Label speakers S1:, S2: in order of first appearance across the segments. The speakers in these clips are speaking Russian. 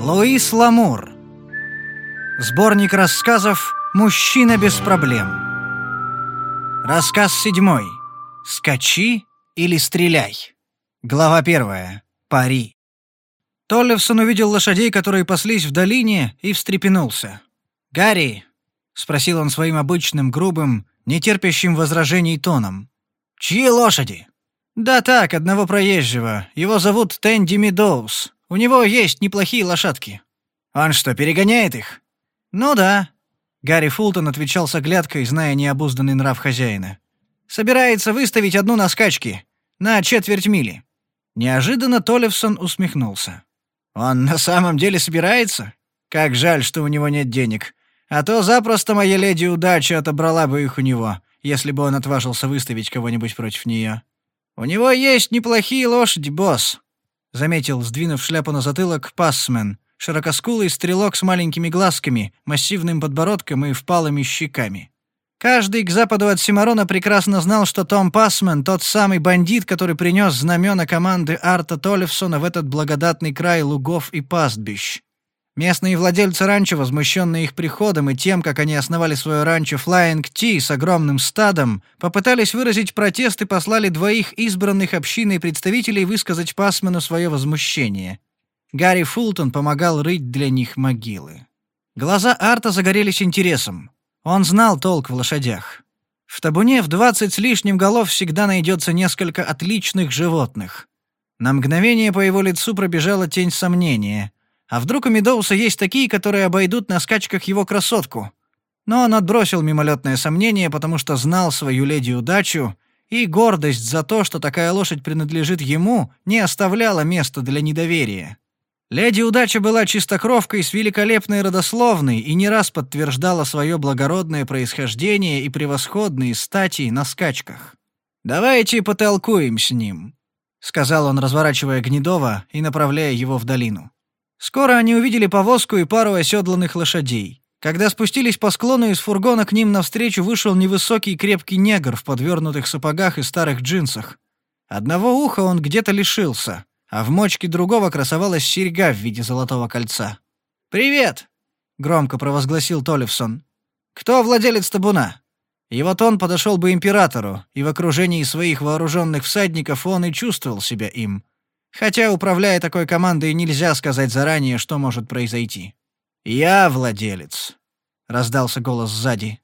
S1: Луис Ламур. Сборник рассказов «Мужчина без проблем». Рассказ седьмой. «Скачи или стреляй». Глава первая. Пари. Толлевсон увидел лошадей, которые паслись в долине, и встрепенулся. «Гарри!» — спросил он своим обычным грубым, нетерпящим возражений тоном. «Чьи лошади?» «Да так, одного проезжего. Его зовут Тэнди Медоуз. У него есть неплохие лошадки». «Он что, перегоняет их?» «Ну да», — Гарри Фултон отвечал с оглядкой, зная необузданный нрав хозяина. «Собирается выставить одну на скачки. На четверть мили». Неожиданно Толевсон усмехнулся. «Он на самом деле собирается? Как жаль, что у него нет денег. А то запросто моя леди удача отобрала бы их у него, если бы он отважился выставить кого-нибудь против нее. У него есть неплохие лошади, босс. — заметил, сдвинув шляпу на затылок, пассмен. Широкоскулый стрелок с маленькими глазками, массивным подбородком и впалыми щеками. Каждый к западу от Симарона прекрасно знал, что Том Пасмен — тот самый бандит, который принес знамена команды Арта Толлифсона в этот благодатный край лугов и пастбищ. Местные владельцы ранчо, возмущенные их приходом и тем, как они основали свое ранчо Flying T с огромным стадом, попытались выразить протест и послали двоих избранных общиной представителей высказать пасмену свое возмущение. Гарри Фултон помогал рыть для них могилы. Глаза Арта загорелись интересом. Он знал толк в лошадях. В табуне в двадцать с лишним голов всегда найдется несколько отличных животных. На мгновение по его лицу пробежала тень сомнения — а вдруг у Медоуса есть такие, которые обойдут на скачках его красотку? Но он отбросил мимолетное сомнение, потому что знал свою леди удачу, и гордость за то, что такая лошадь принадлежит ему, не оставляла места для недоверия. Леди Удача была чистокровкой с великолепной родословной и не раз подтверждала свое благородное происхождение и превосходные стати на скачках. «Давайте потолкуем с ним», — сказал он, разворачивая Гнедова и направляя его в долину. Скоро они увидели повозку и пару оседланных лошадей. Когда спустились по склону, из фургона к ним навстречу вышел невысокий крепкий негр в подвернутых сапогах и старых джинсах. Одного уха он где-то лишился, а в мочке другого красовалась серьга в виде золотого кольца. «Привет!» — громко провозгласил Толевсон. «Кто владелец табуна?» И вот он подошел бы императору, и в окружении своих вооруженных всадников он и чувствовал себя им. Хотя, управляя такой командой, нельзя сказать заранее, что может произойти. «Я владелец», — раздался голос сзади.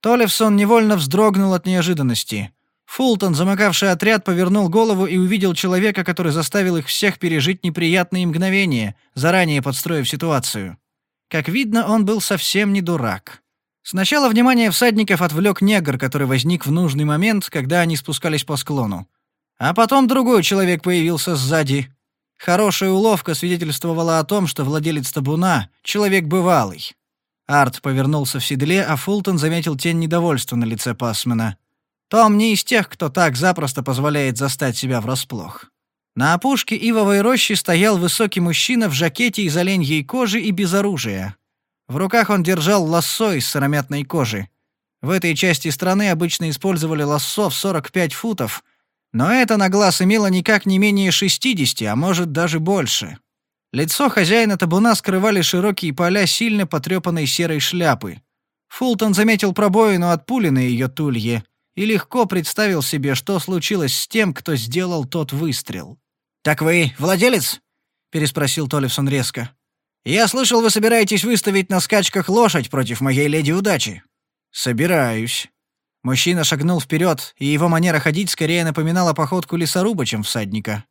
S1: Толевсон невольно вздрогнул от неожиданности. Фултон, замыкавший отряд, повернул голову и увидел человека, который заставил их всех пережить неприятные мгновения, заранее подстроив ситуацию. Как видно, он был совсем не дурак. Сначала внимание всадников отвлек негр, который возник в нужный момент, когда они спускались по склону. А потом другой человек появился сзади. Хорошая уловка свидетельствовала о том, что владелец табуна — человек бывалый. Арт повернулся в седле, а Фултон заметил тень недовольства на лице Пасмана. Том не из тех, кто так запросто позволяет застать себя врасплох. На опушке ивовой рощи стоял высокий мужчина в жакете из оленьей кожи и без оружия. В руках он держал лассо из сыромятной кожи. В этой части страны обычно использовали лассо в 45 футов, но это на глаз имело никак не менее 60, а может даже больше. Лицо хозяина табуна скрывали широкие поля сильно потрепанной серой шляпы. Фултон заметил пробоину от пули на ее тулье и легко представил себе, что случилось с тем, кто сделал тот выстрел. «Так вы владелец?» — переспросил Толлифсон резко. «Я слышал, вы собираетесь выставить на скачках лошадь против моей леди удачи». «Собираюсь», Мужчина шагнул вперед, и его манера ходить скорее напоминала походку лесоруба, чем всадника.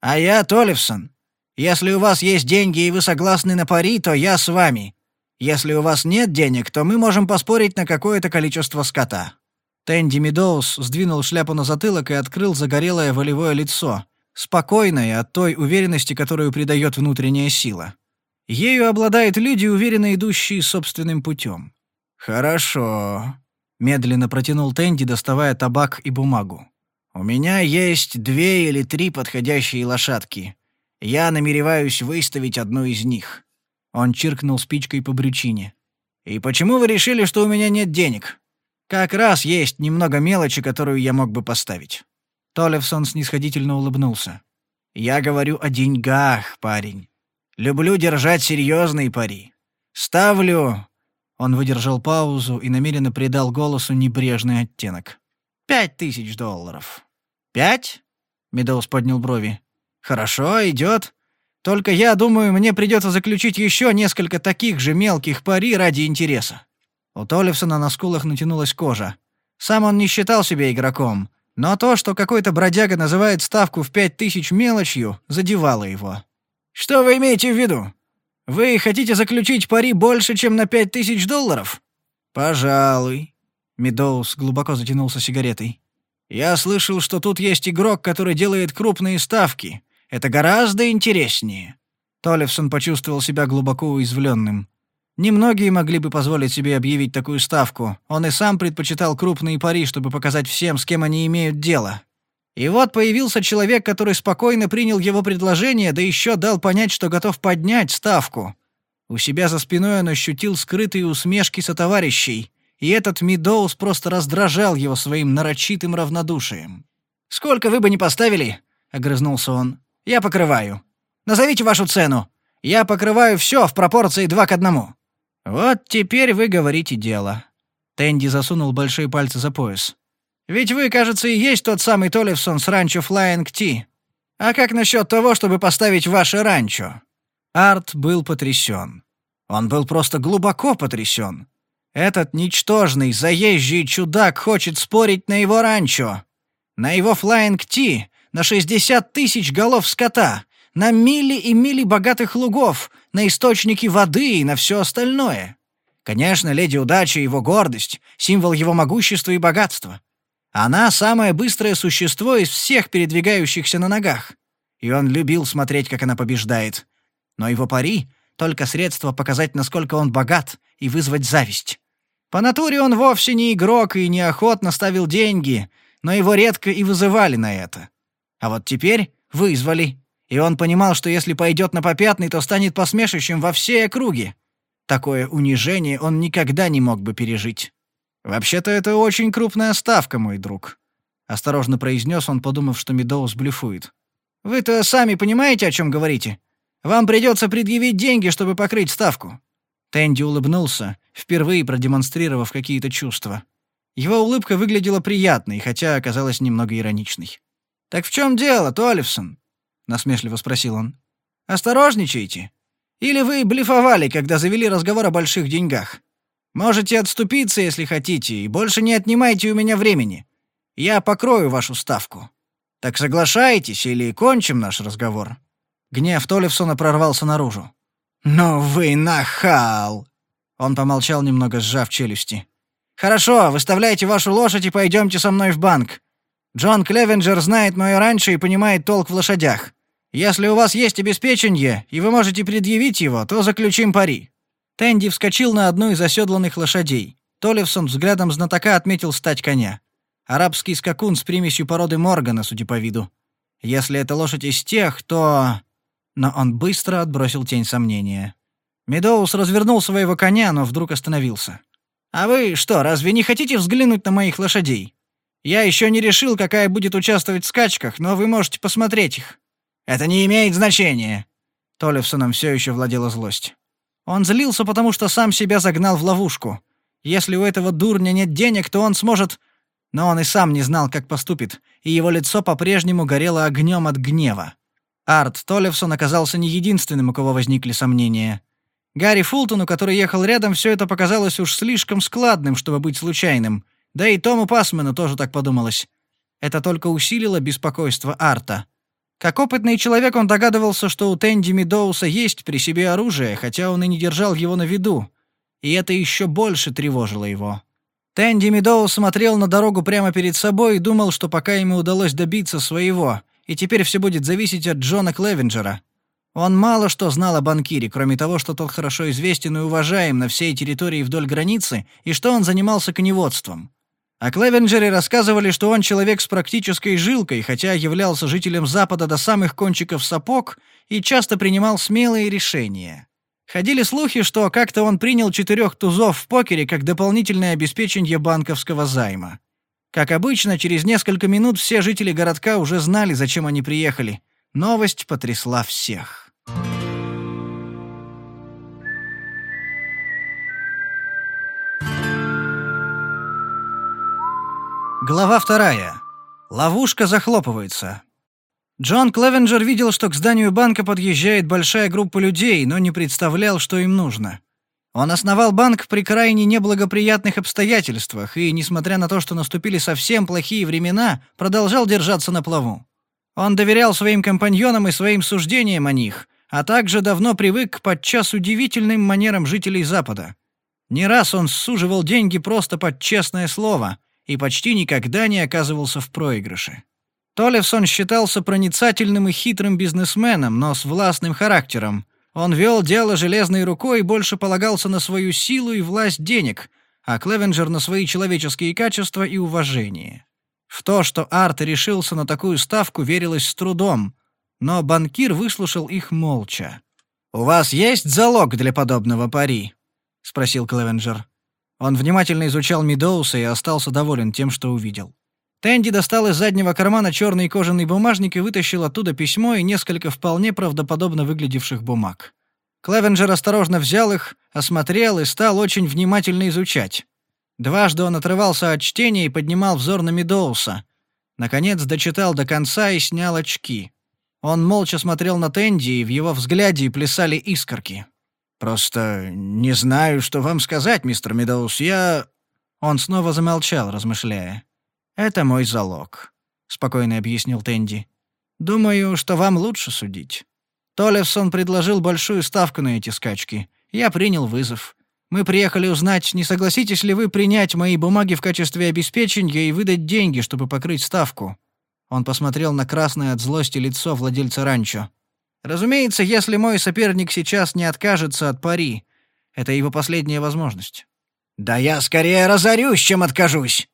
S1: «А я Толивсон. Если у вас есть деньги и вы согласны на пари, то я с вами. Если у вас нет денег, то мы можем поспорить на какое-то количество скота». Тэнди Медоуз сдвинул шляпу на затылок и открыл загорелое волевое лицо, спокойное от той уверенности, которую придает внутренняя сила. Ею обладают люди, уверенно идущие собственным путем. «Хорошо», — медленно протянул Тенди, доставая табак и бумагу. «У меня есть две или три подходящие лошадки. Я намереваюсь выставить одну из них». Он чиркнул спичкой по брючине. «И почему вы решили, что у меня нет денег? Как раз есть немного мелочи, которую я мог бы поставить». Толевсон снисходительно улыбнулся. «Я говорю о деньгах, парень. Люблю держать серьезные пари. Ставлю он выдержал паузу и намеренно придал голосу небрежный оттенок. «Пять тысяч долларов». «Пять?» — Медоуз поднял брови. «Хорошо, идет. Только я думаю, мне придется заключить еще несколько таких же мелких пари ради интереса». У Толлифсона на скулах натянулась кожа. Сам он не считал себя игроком, но то, что какой-то бродяга называет ставку в пять тысяч мелочью, задевало его. «Что вы имеете в виду?» Вы хотите заключить пари больше, чем на пять тысяч долларов? Пожалуй. Медоуз глубоко затянулся сигаретой. Я слышал, что тут есть игрок, который делает крупные ставки. Это гораздо интереснее. Толлевсон почувствовал себя глубоко уязвленным. Немногие могли бы позволить себе объявить такую ставку. Он и сам предпочитал крупные пари, чтобы показать всем, с кем они имеют дело. И вот появился человек, который спокойно принял его предложение, да еще дал понять, что готов поднять ставку. У себя за спиной он ощутил скрытые усмешки сотоварищей, и этот Медоуз просто раздражал его своим нарочитым равнодушием. «Сколько вы бы не поставили», — огрызнулся он, — «я покрываю. Назовите вашу цену. Я покрываю все в пропорции два к одному». «Вот теперь вы говорите дело». Тенди засунул большие пальцы за пояс. Ведь вы, кажется, и есть тот самый Толливсон с ранчо Flying Ти. А как насчет того, чтобы поставить ваше ранчо?» Арт был потрясен. Он был просто глубоко потрясен. Этот ничтожный, заезжий чудак хочет спорить на его ранчо. На его Flying Ти, на 60 тысяч голов скота, на мили и мили богатых лугов, на источники воды и на все остальное. Конечно, леди удача — его гордость, символ его могущества и богатства. Она — самое быстрое существо из всех передвигающихся на ногах. И он любил смотреть, как она побеждает. Но его пари — только средство показать, насколько он богат, и вызвать зависть. По натуре он вовсе не игрок и неохотно ставил деньги, но его редко и вызывали на это. А вот теперь вызвали. И он понимал, что если пойдет на попятный, то станет посмешищем во всей округе. Такое унижение он никогда не мог бы пережить. «Вообще-то это очень крупная ставка, мой друг», — осторожно произнес он, подумав, что Медоуз блефует. «Вы-то сами понимаете, о чем говорите? Вам придется предъявить деньги, чтобы покрыть ставку». Тенди улыбнулся, впервые продемонстрировав какие-то чувства. Его улыбка выглядела приятной, хотя оказалась немного ироничной. «Так в чем дело, Толлифсон?» — насмешливо спросил он. «Осторожничайте. Или вы блефовали, когда завели разговор о больших деньгах?» Можете отступиться, если хотите, и больше не отнимайте у меня времени. Я покрою вашу ставку. Так соглашаетесь или кончим наш разговор?» Гнев Толевсона прорвался наружу. Но вы нахал!» Он помолчал, немного сжав челюсти. «Хорошо, выставляйте вашу лошадь и пойдемте со мной в банк. Джон Клевенджер знает мое раньше и понимает толк в лошадях. Если у вас есть обеспечение, и вы можете предъявить его, то заключим пари». Тэнди вскочил на одну из оседланных лошадей. Толевсон взглядом знатока отметил стать коня. Арабский скакун с примесью породы Моргана, судя по виду. Если это лошадь из тех, то... Но он быстро отбросил тень сомнения. Медоус развернул своего коня, но вдруг остановился. «А вы что, разве не хотите взглянуть на моих лошадей? Я еще не решил, какая будет участвовать в скачках, но вы можете посмотреть их». «Это не имеет значения». Толевсоном все еще владела злость. Он злился, потому что сам себя загнал в ловушку. Если у этого дурня нет денег, то он сможет... Но он и сам не знал, как поступит, и его лицо по-прежнему горело огнем от гнева. Арт Толлевсон оказался не единственным, у кого возникли сомнения. Гарри Фултону, который ехал рядом, все это показалось уж слишком складным, чтобы быть случайным. Да и Тому Пасмену тоже так подумалось. Это только усилило беспокойство Арта. Как опытный человек он догадывался, что у Тенди Медоуса есть при себе оружие, хотя он и не держал его на виду. И это еще больше тревожило его. Тенди Медоус смотрел на дорогу прямо перед собой и думал, что пока ему удалось добиться своего, и теперь все будет зависеть от Джона Клевенджера. Он мало что знал о банкире, кроме того, что тот хорошо известен и уважаем на всей территории вдоль границы, и что он занимался коневодством. А О Клевенджере рассказывали, что он человек с практической жилкой, хотя являлся жителем Запада до самых кончиков сапог и часто принимал смелые решения. Ходили слухи, что как-то он принял четырех тузов в покере как дополнительное обеспечение банковского займа. Как обычно, через несколько минут все жители городка уже знали, зачем они приехали. Новость потрясла всех. Глава вторая. Ловушка захлопывается. Джон Клевенджер видел, что к зданию банка подъезжает большая группа людей, но не представлял, что им нужно. Он основал банк при крайне неблагоприятных обстоятельствах и, несмотря на то, что наступили совсем плохие времена, продолжал держаться на плаву. Он доверял своим компаньонам и своим суждениям о них, а также давно привык к подчас удивительным манерам жителей Запада. Не раз он суживал деньги просто под честное слово — и почти никогда не оказывался в проигрыше. Толевсон считался проницательным и хитрым бизнесменом, но с властным характером. Он вел дело железной рукой и больше полагался на свою силу и власть денег, а Клевенджер на свои человеческие качества и уважение. В то, что Арт решился на такую ставку, верилось с трудом, но банкир выслушал их молча. «У вас есть залог для подобного пари?» — спросил Клевенджер. Он внимательно изучал Медоуса и остался доволен тем, что увидел. Тэнди достал из заднего кармана черный кожаный бумажник и вытащил оттуда письмо и несколько вполне правдоподобно выглядевших бумаг. Клевенджер осторожно взял их, осмотрел и стал очень внимательно изучать. Дважды он отрывался от чтения и поднимал взор на Медоуса. Наконец дочитал до конца и снял очки. Он молча смотрел на Тэнди, и в его взгляде плясали искорки. «Просто не знаю, что вам сказать, мистер Медоуз. Я...» Он снова замолчал, размышляя. «Это мой залог», — спокойно объяснил Тенди. «Думаю, что вам лучше судить. Толлевсон предложил большую ставку на эти скачки. Я принял вызов. Мы приехали узнать, не согласитесь ли вы принять мои бумаги в качестве обеспечения и выдать деньги, чтобы покрыть ставку». Он посмотрел на красное от злости лицо владельца ранчо. Разумеется, если мой соперник сейчас не откажется от пари. Это его последняя возможность. «Да я скорее разорюсь, чем откажусь!»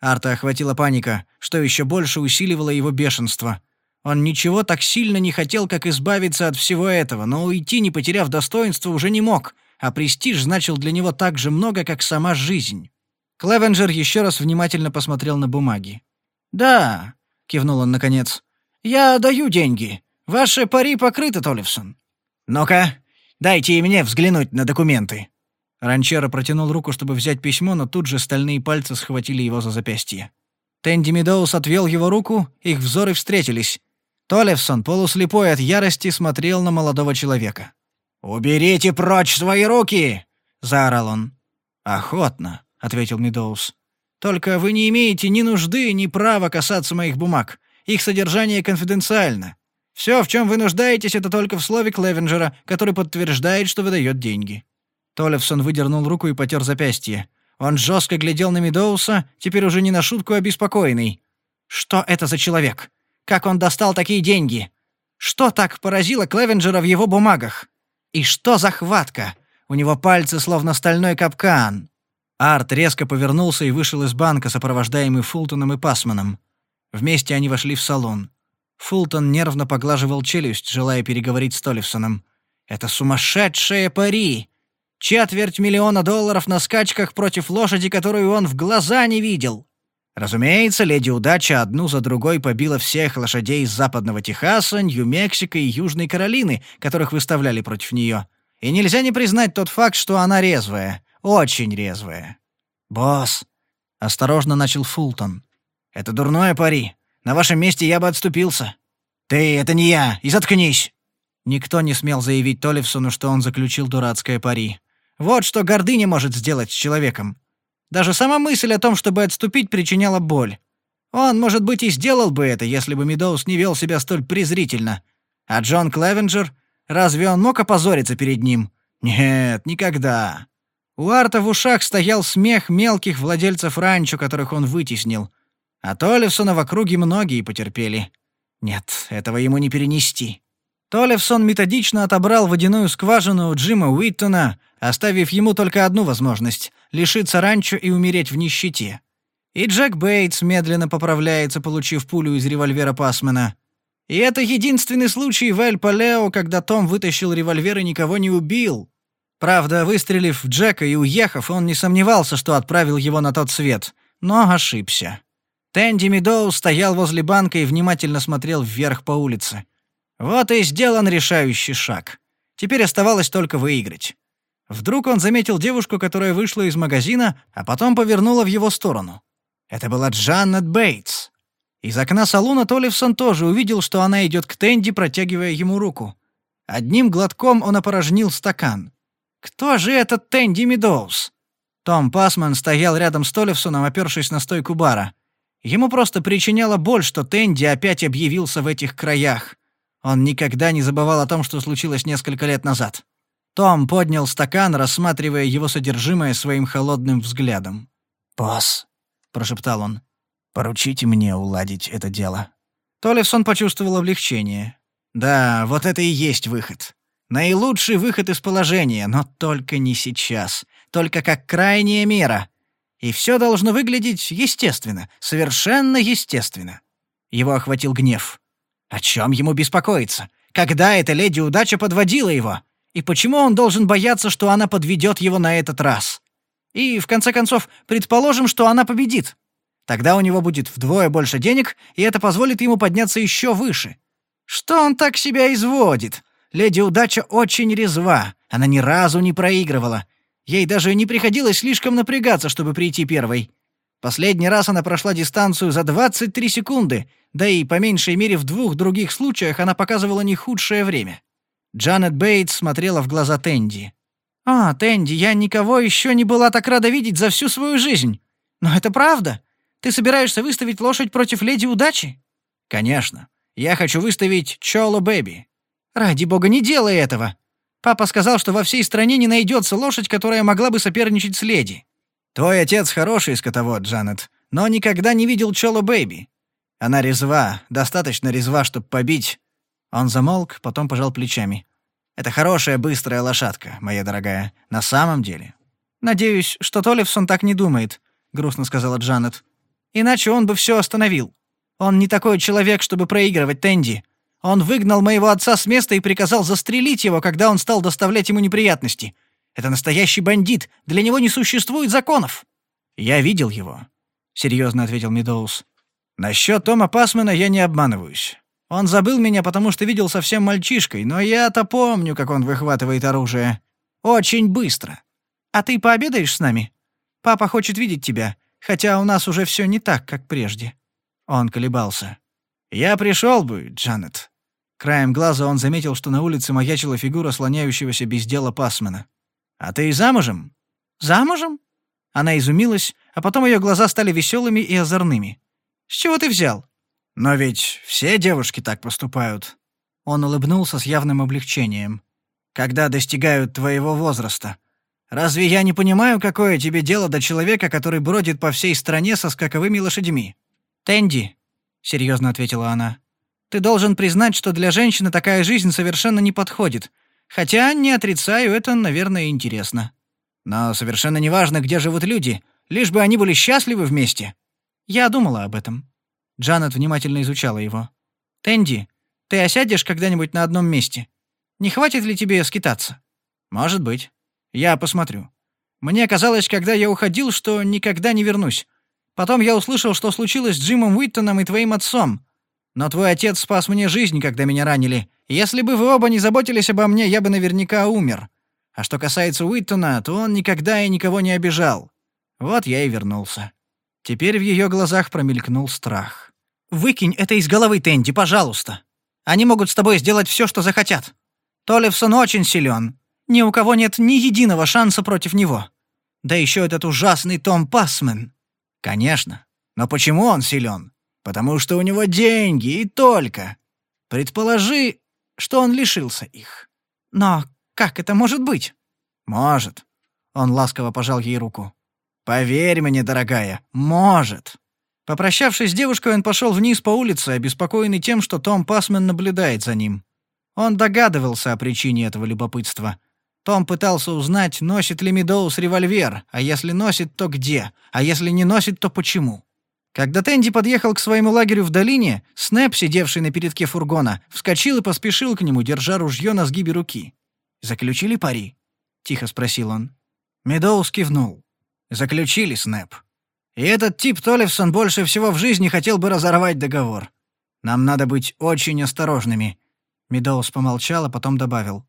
S1: Арта охватила паника, что еще больше усиливало его бешенство. Он ничего так сильно не хотел, как избавиться от всего этого, но уйти, не потеряв достоинства, уже не мог, а престиж значил для него так же много, как сама жизнь. Клевенджер еще раз внимательно посмотрел на бумаги. «Да», — кивнул он наконец, — «я даю деньги. Ваши пари покрыты, Толивсон. Ну-ка, дайте и мне взглянуть на документы». Ранчера протянул руку, чтобы взять письмо, но тут же стальные пальцы схватили его за запястье. Тенди Медоуз отвел его руку, их взоры встретились. Толевсон, полуслепой от ярости, смотрел на молодого человека. «Уберите прочь свои руки!» — заорал он. «Охотно», — ответил Медоуз. «Только вы не имеете ни нужды, ни права касаться моих бумаг. Их содержание конфиденциально. Все, в чем вы нуждаетесь, это только в слове Клевенджера, который подтверждает, что выдает деньги». Толевсон выдернул руку и потер запястье. Он жестко глядел на Медоуса, теперь уже не на шутку а обеспокоенный. «Что это за человек? Как он достал такие деньги? Что так поразило Клевенджера в его бумагах? И что за хватка? У него пальцы словно стальной капкан». Арт резко повернулся и вышел из банка, сопровождаемый Фултоном и Пасманом. Вместе они вошли в салон. Фултон нервно поглаживал челюсть, желая переговорить с Толлифсоном. «Это сумасшедшее пари! Четверть миллиона долларов на скачках против лошади, которую он в глаза не видел!» Разумеется, леди удача одну за другой побила всех лошадей из Западного Техаса, Нью-Мексико и Южной Каролины, которых выставляли против нее. И нельзя не признать тот факт, что она резвая. Очень резвая. «Босс», — осторожно начал Фултон, — «это дурное пари. На вашем месте я бы отступился». «Ты, это не я! И заткнись!» Никто не смел заявить Толевсону, что он заключил дурацкое пари. Вот что гордыня может сделать с человеком. Даже сама мысль о том, чтобы отступить, причиняла боль. Он, может быть, и сделал бы это, если бы Медоуз не вел себя столь презрительно. А Джон Клевенджер? Разве он мог опозориться перед ним? Нет, никогда. У Арта в ушах стоял смех мелких владельцев ранчо, которых он вытеснил — а Толевсона в округе многие потерпели. Нет, этого ему не перенести. Толевсон методично отобрал водяную скважину у Джима Уиттона, оставив ему только одну возможность — лишиться ранчо и умереть в нищете. И Джек Бейтс медленно поправляется, получив пулю из револьвера Пасмана. И это единственный случай в Эль-Палео, когда Том вытащил револьвер и никого не убил. Правда, выстрелив в Джека и уехав, он не сомневался, что отправил его на тот свет, но ошибся. Тэнди Медоу стоял возле банка и внимательно смотрел вверх по улице. Вот и сделан решающий шаг. Теперь оставалось только выиграть. Вдруг он заметил девушку, которая вышла из магазина, а потом повернула в его сторону. Это была Джанет Бейтс. Из окна салона Толливсон тоже увидел, что она идет к Тэнди, протягивая ему руку. Одним глотком он опорожнил стакан. «Кто же этот Тэнди Медоуз?» Том Пасман стоял рядом с Толливсоном, опершись на стойку бара. Ему просто причиняло боль, что Тенди опять объявился в этих краях. Он никогда не забывал о том, что случилось несколько лет назад. Том поднял стакан, рассматривая его содержимое своим холодным взглядом. «Босс», — прошептал он, — «поручите мне уладить это дело». Толлифсон почувствовал облегчение. «Да, вот это и есть выход. Наилучший выход из положения, но только не сейчас. Только как крайняя мера и все должно выглядеть естественно, совершенно естественно. Его охватил гнев. О чем ему беспокоиться? Когда эта леди удача подводила его? И почему он должен бояться, что она подведет его на этот раз? И, в конце концов, предположим, что она победит. Тогда у него будет вдвое больше денег, и это позволит ему подняться еще выше. Что он так себя изводит? Леди Удача очень резва. Она ни разу не проигрывала. Ей даже не приходилось слишком напрягаться, чтобы прийти первой. Последний раз она прошла дистанцию за 23 секунды, да и по меньшей мере в двух других случаях она показывала не худшее время. Джанет Бейтс смотрела в глаза Тенди. «А, Тенди, я никого еще не была так рада видеть за всю свою жизнь. Но это правда. Ты собираешься выставить лошадь против Леди Удачи?» «Конечно. Я хочу выставить Чоло Бэби». «Ради бога, не делай этого!» Папа сказал, что во всей стране не найдется лошадь, которая могла бы соперничать с леди. Твой отец хороший скотовод, Джанет, но никогда не видел Чола Бэйби. Она резва, достаточно резва, чтобы побить. Он замолк, потом пожал плечами. Это хорошая быстрая лошадка, моя дорогая, на самом деле. Надеюсь, что Толливсон так не думает, грустно сказала Джанет. Иначе он бы все остановил. Он не такой человек, чтобы проигрывать Тенди. Он выгнал моего отца с места и приказал застрелить его, когда он стал доставлять ему неприятности. Это настоящий бандит. Для него не существует законов. Я видел его, серьезно ответил Медоуз. Насчет Тома Пасмана я не обманываюсь. Он забыл меня, потому что видел совсем мальчишкой, но я-то помню, как он выхватывает оружие. Очень быстро. А ты пообедаешь с нами? Папа хочет видеть тебя, хотя у нас уже все не так, как прежде. Он колебался. Я пришел бы, Джанет, Краем глаза он заметил, что на улице маячила фигура слоняющегося без дела пасмана. «А ты и замужем?» «Замужем?» Она изумилась, а потом ее глаза стали веселыми и озорными. «С чего ты взял?» «Но ведь все девушки так поступают». Он улыбнулся с явным облегчением. «Когда достигают твоего возраста. Разве я не понимаю, какое тебе дело до человека, который бродит по всей стране со скаковыми лошадьми?» «Тенди», — серьезно ответила она. Ты должен признать, что для женщины такая жизнь совершенно не подходит. Хотя, не отрицаю, это, наверное, интересно. Но совершенно неважно, где живут люди, лишь бы они были счастливы вместе. Я думала об этом. Джанет внимательно изучала его. Тэнди, ты осядешь когда-нибудь на одном месте? Не хватит ли тебе скитаться? Может быть. Я посмотрю. Мне казалось, когда я уходил, что никогда не вернусь. Потом я услышал, что случилось с Джимом Уиттоном и твоим отцом, но твой отец спас мне жизнь, когда меня ранили. Если бы вы оба не заботились обо мне, я бы наверняка умер. А что касается Уиттона, то он никогда и никого не обижал. Вот я и вернулся». Теперь в ее глазах промелькнул страх. «Выкинь это из головы, Тенди, пожалуйста. Они могут с тобой сделать все, что захотят. Толевсон очень силен. Ни у кого нет ни единого шанса против него. Да еще этот ужасный Том Пасмен». «Конечно. Но почему он силен? потому что у него деньги и только. Предположи, что он лишился их. Но как это может быть? Может. Он ласково пожал ей руку. Поверь мне, дорогая, может. Попрощавшись с девушкой, он пошел вниз по улице, обеспокоенный тем, что Том Пасмен наблюдает за ним. Он догадывался о причине этого любопытства. Том пытался узнать, носит ли Медоуз револьвер, а если носит, то где, а если не носит, то почему. Когда Тэнди подъехал к своему лагерю в долине, Снэп, сидевший на передке фургона, вскочил и поспешил к нему, держа ружье на сгибе руки. «Заключили пари?» — тихо спросил он. Медоуз кивнул. «Заключили, Снэп. И этот тип Толлевсон больше всего в жизни хотел бы разорвать договор. Нам надо быть очень осторожными». Медоуз помолчал, а потом добавил.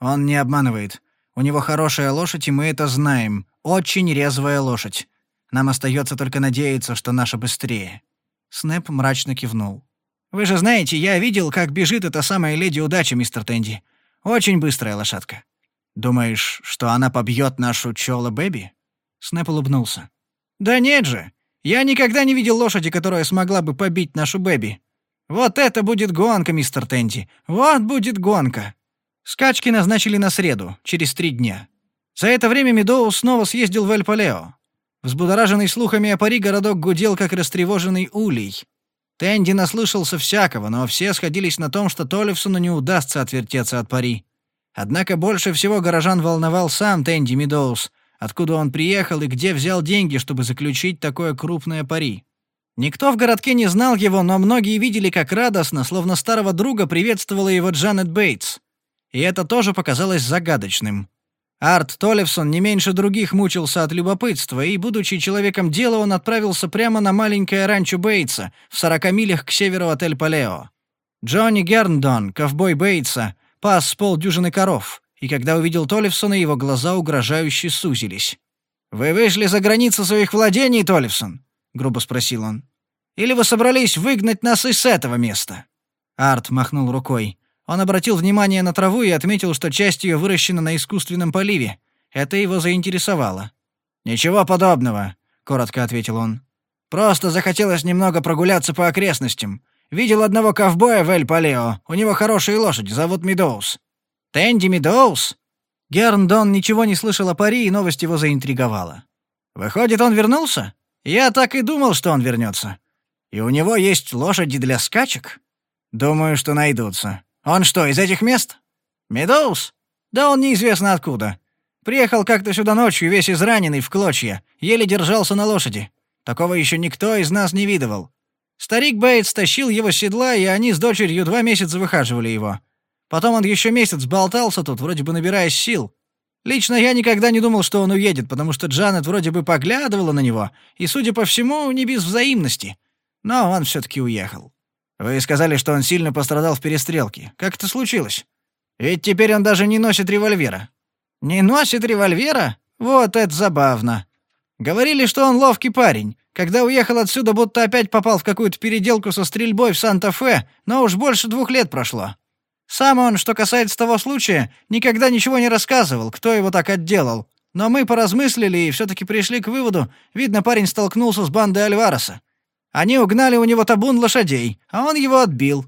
S1: «Он не обманывает. У него хорошая лошадь, и мы это знаем. Очень резвая лошадь. Нам остается только надеяться, что наша быстрее». Снэп мрачно кивнул. «Вы же знаете, я видел, как бежит эта самая леди удачи, мистер Тенди. Очень быстрая лошадка». «Думаешь, что она побьет нашу Чола Бэби?» Снэп улыбнулся. «Да нет же! Я никогда не видел лошади, которая смогла бы побить нашу Бэби. Вот это будет гонка, мистер Тенди! Вот будет гонка!» Скачки назначили на среду, через три дня. За это время Медоу снова съездил в Эль-Палео. Взбудораженный слухами о пари городок гудел, как растревоженный улей. Тенди наслышался всякого, но все сходились на том, что Толевсону не удастся отвертеться от пари. Однако больше всего горожан волновал сам Тенди Медоуз, откуда он приехал и где взял деньги, чтобы заключить такое крупное пари. Никто в городке не знал его, но многие видели, как радостно, словно старого друга, приветствовала его Джанет Бейтс. И это тоже показалось загадочным. Арт Толевсон не меньше других мучился от любопытства, и, будучи человеком дела, он отправился прямо на маленькое ранчо Бейтса в 40 милях к северу от Эль-Палео. Джонни Герндон, ковбой Бейтса, пас полдюжины коров, и когда увидел Толевсона, его глаза угрожающе сузились. «Вы вышли за границу своих владений, Толевсон?» — грубо спросил он. «Или вы собрались выгнать нас из этого места?» Арт махнул рукой. Он обратил внимание на траву и отметил, что часть ее выращена на искусственном поливе. Это его заинтересовало. «Ничего подобного», — коротко ответил он. «Просто захотелось немного прогуляться по окрестностям. Видел одного ковбоя в Эль-Палео. У него хорошие лошади, зовут Медоуз». «Тэнди Медоуз?» Герндон ничего не слышал о пари, и новость его заинтриговала. «Выходит, он вернулся? Я так и думал, что он вернется. И у него есть лошади для скачек?» «Думаю, что найдутся», «Он что, из этих мест?» «Медоуз? Да он неизвестно откуда. Приехал как-то сюда ночью, весь израненный, в клочья, еле держался на лошади. Такого еще никто из нас не видывал. Старик Бейт стащил его с седла, и они с дочерью два месяца выхаживали его. Потом он еще месяц болтался тут, вроде бы набираясь сил. Лично я никогда не думал, что он уедет, потому что Джанет вроде бы поглядывала на него, и, судя по всему, не без взаимности. Но он все таки уехал. Вы сказали, что он сильно пострадал в перестрелке. Как это случилось? Ведь теперь он даже не носит револьвера». «Не носит револьвера? Вот это забавно. Говорили, что он ловкий парень. Когда уехал отсюда, будто опять попал в какую-то переделку со стрельбой в Санта-Фе, но уж больше двух лет прошло. Сам он, что касается того случая, никогда ничего не рассказывал, кто его так отделал. Но мы поразмыслили и все-таки пришли к выводу, видно, парень столкнулся с бандой Альвареса. Они угнали у него табун лошадей, а он его отбил.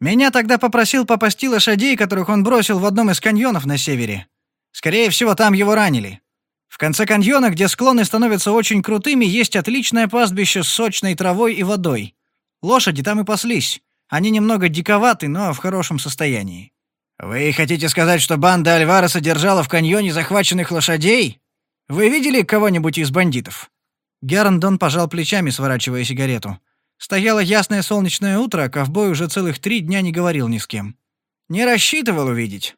S1: Меня тогда попросил попасти лошадей, которых он бросил в одном из каньонов на севере. Скорее всего, там его ранили. В конце каньона, где склоны становятся очень крутыми, есть отличное пастбище с сочной травой и водой. Лошади там и паслись. Они немного диковаты, но в хорошем состоянии. «Вы хотите сказать, что банда Альвара содержала в каньоне захваченных лошадей? Вы видели кого-нибудь из бандитов?» Герандон пожал плечами, сворачивая сигарету. Стояло ясное солнечное утро, а ковбой уже целых три дня не говорил ни с кем. Не рассчитывал увидеть.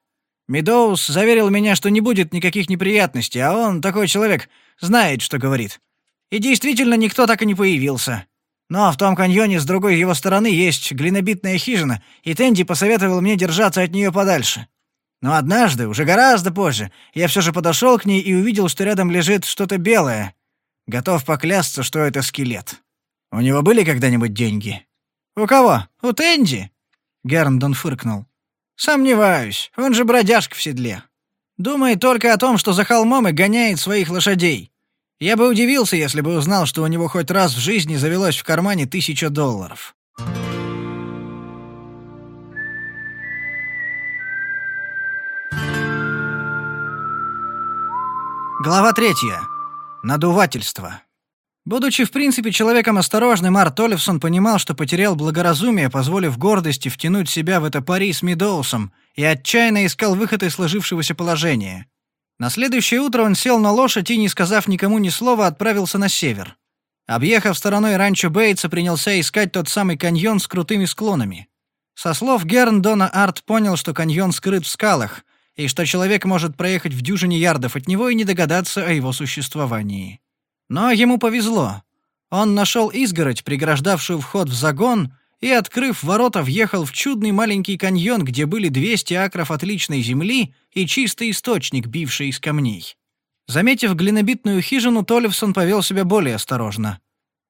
S1: Медоуз заверил меня, что не будет никаких неприятностей, а он, такой человек, знает, что говорит. И действительно, никто так и не появился. Но в том каньоне с другой его стороны есть глинобитная хижина, и Тенди посоветовал мне держаться от нее подальше. Но однажды, уже гораздо позже, я все же подошел к ней и увидел, что рядом лежит что-то белое — Готов поклясться, что это скелет. У него были когда-нибудь деньги? У кого? У Тенди? Герндон фыркнул. Сомневаюсь, он же бродяжка в седле. Думает только о том, что за холмом и гоняет своих лошадей. Я бы удивился, если бы узнал, что у него хоть раз в жизни завелось в кармане тысяча долларов. Глава третья надувательство. Будучи, в принципе, человеком осторожным, Арт Оливсон понимал, что потерял благоразумие, позволив гордости втянуть себя в это пари с Медоусом, и отчаянно искал выход из сложившегося положения. На следующее утро он сел на лошадь и, не сказав никому ни слова, отправился на север. Объехав стороной ранчо Бейтса, принялся искать тот самый каньон с крутыми склонами. Со слов Герндона Арт понял, что каньон скрыт в скалах, и что человек может проехать в дюжине ярдов от него и не догадаться о его существовании. Но ему повезло. Он нашел изгородь, преграждавшую вход в загон, и, открыв ворота, въехал в чудный маленький каньон, где были 200 акров отличной земли и чистый источник, бивший из камней. Заметив глинобитную хижину, Толливсон повел себя более осторожно.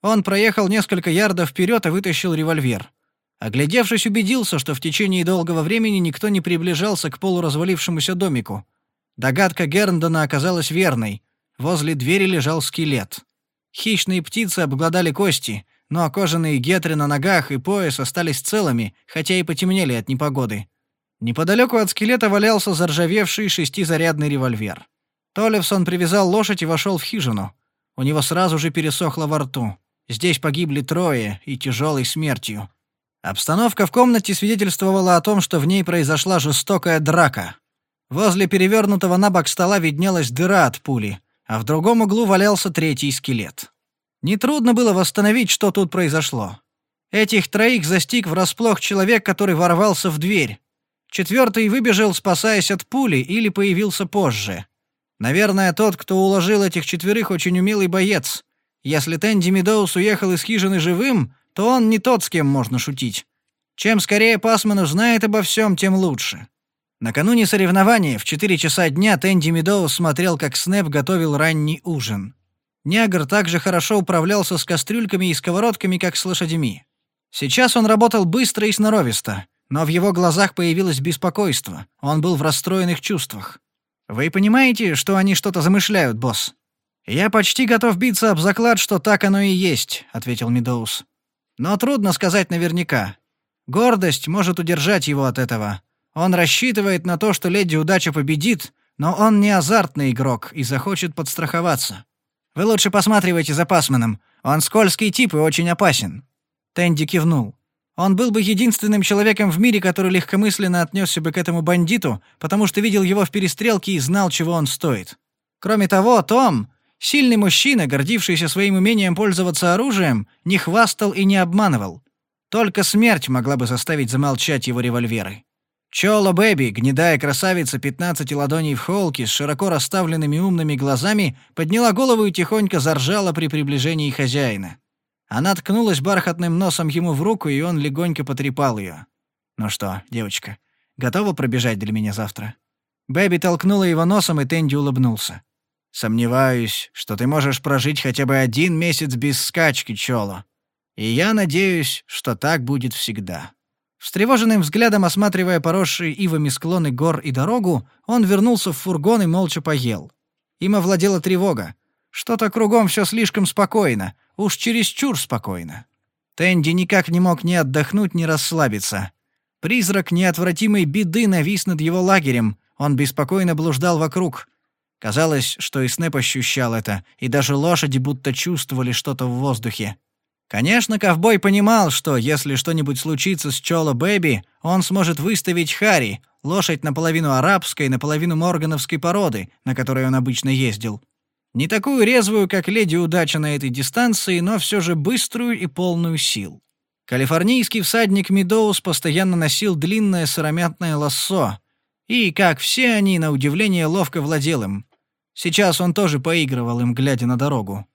S1: Он проехал несколько ярдов вперед и вытащил револьвер. Оглядевшись, убедился, что в течение долгого времени никто не приближался к полуразвалившемуся домику. Догадка Герндона оказалась верной. Возле двери лежал скелет. Хищные птицы обглодали кости, но кожаные гетры на ногах и пояс остались целыми, хотя и потемнели от непогоды. Неподалеку от скелета валялся заржавевший шестизарядный револьвер. Толевсон привязал лошадь и вошел в хижину. У него сразу же пересохло во рту. Здесь погибли трое и тяжелой смертью. Обстановка в комнате свидетельствовала о том, что в ней произошла жестокая драка. Возле перевернутого на бок стола виднелась дыра от пули, а в другом углу валялся третий скелет. Нетрудно было восстановить, что тут произошло. Этих троих застиг врасплох человек, который ворвался в дверь. Четвертый выбежал, спасаясь от пули, или появился позже. Наверное, тот, кто уложил этих четверых, очень умелый боец. Если Тэнди Медоус уехал из хижины живым, то он не тот, с кем можно шутить. Чем скорее Пасман узнает обо всем, тем лучше. Накануне соревнования в 4 часа дня Тэнди Медоуз смотрел, как Снэп готовил ранний ужин. Негр также хорошо управлялся с кастрюльками и сковородками, как с лошадьми. Сейчас он работал быстро и сноровисто, но в его глазах появилось беспокойство, он был в расстроенных чувствах. «Вы понимаете, что они что-то замышляют, босс?» «Я почти готов биться об заклад, что так оно и есть», — ответил Медоус. Но трудно сказать наверняка. Гордость может удержать его от этого. Он рассчитывает на то, что леди удача победит, но он не азартный игрок и захочет подстраховаться. Вы лучше посматривайте за пасманом. Он скользкий тип и очень опасен. Тенди кивнул. Он был бы единственным человеком в мире, который легкомысленно отнесся бы к этому бандиту, потому что видел его в перестрелке и знал, чего он стоит. Кроме того, Том, Сильный мужчина, гордившийся своим умением пользоваться оружием, не хвастал и не обманывал. Только смерть могла бы заставить замолчать его револьверы. Чола Бэби, гнедая красавица 15 ладоней в холке с широко расставленными умными глазами, подняла голову и тихонько заржала при приближении хозяина. Она ткнулась бархатным носом ему в руку, и он легонько потрепал ее. «Ну что, девочка, готова пробежать для меня завтра?» Бэби толкнула его носом, и Тенди улыбнулся. Сомневаюсь, что ты можешь прожить хотя бы один месяц без скачки, Чоло. И я надеюсь, что так будет всегда». Встревоженным взглядом осматривая поросшие ивами склоны гор и дорогу, он вернулся в фургон и молча поел. Им овладела тревога. Что-то кругом все слишком спокойно, уж чересчур спокойно. Тенди никак не мог ни отдохнуть, ни расслабиться. Призрак неотвратимой беды навис над его лагерем, он беспокойно блуждал вокруг. Казалось, что и Снэп ощущал это, и даже лошади будто чувствовали что-то в воздухе. Конечно, ковбой понимал, что если что-нибудь случится с Чоло Бэби, он сможет выставить Хари, лошадь наполовину арабской, наполовину моргановской породы, на которой он обычно ездил. Не такую резвую, как леди удача на этой дистанции, но все же быструю и полную сил. Калифорнийский всадник Медоус постоянно носил длинное сыромятное лассо, и, как все они, на удивление ловко владел им. Сейчас он тоже поигрывал им, глядя на дорогу.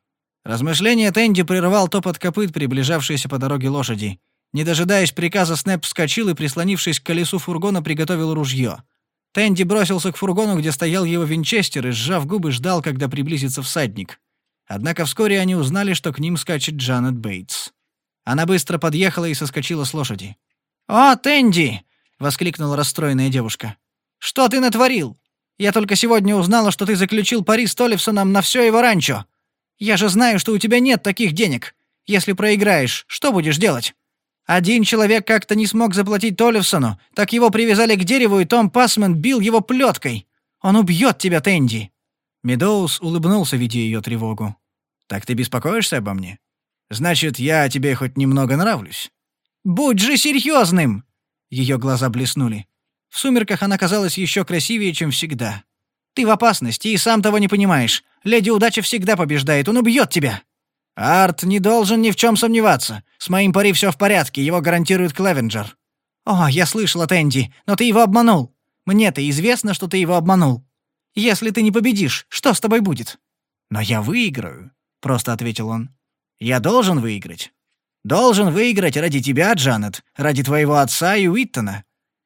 S1: Размышление Тенди прервал топот копыт, приближавшиеся по дороге лошади. Не дожидаясь приказа, Снэп вскочил и, прислонившись к колесу фургона, приготовил ружье. Тенди бросился к фургону, где стоял его винчестер, и, сжав губы, ждал, когда приблизится всадник. Однако вскоре они узнали, что к ним скачет Джанет Бейтс. Она быстро подъехала и соскочила с лошади. «О, Тенди!» — воскликнула расстроенная девушка. «Что ты натворил?» Я только сегодня узнала, что ты заключил пари с Толливсоном на все его ранчо. Я же знаю, что у тебя нет таких денег. Если проиграешь, что будешь делать? Один человек как-то не смог заплатить Толливсону, так его привязали к дереву, и Том Пасман бил его плеткой. Он убьет тебя, Тенди. Медоуз улыбнулся, видя ее тревогу. «Так ты беспокоишься обо мне? Значит, я тебе хоть немного нравлюсь?» «Будь же серьезным!» Ее глаза блеснули. В сумерках она казалась еще красивее, чем всегда. «Ты в опасности и сам того не понимаешь. Леди Удача всегда побеждает, он убьет тебя!» «Арт не должен ни в чем сомневаться. С моим пари все в порядке, его гарантирует Клевенджер». «О, я слышал от Энди, но ты его обманул. Мне-то известно, что ты его обманул. Если ты не победишь, что с тобой будет?» «Но я выиграю», — просто ответил он. «Я должен выиграть. Должен выиграть ради тебя, Джанет, ради твоего отца и Уиттона.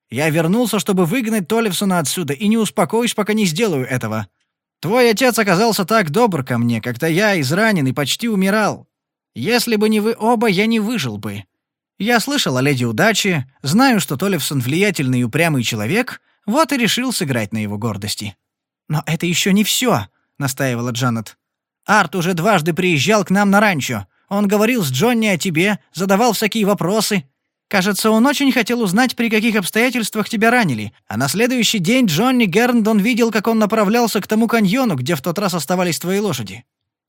S1: Я вернулся, чтобы выгнать Толливсона отсюда, и не успокоюсь, пока не сделаю этого. Твой отец оказался так добр ко мне, когда я изранен и почти умирал. Если бы не вы оба, я не выжил бы. Я слышал о леди удачи, знаю, что Толливсон влиятельный и упрямый человек, вот и решил сыграть на его гордости. Но это еще не все, настаивала Джанет. Арт уже дважды приезжал к нам на ранчо. Он говорил с Джонни о тебе, задавал всякие вопросы. Кажется, он очень хотел узнать, при каких обстоятельствах тебя ранили. А на следующий день Джонни Герндон видел, как он направлялся к тому каньону, где в тот раз оставались твои лошади».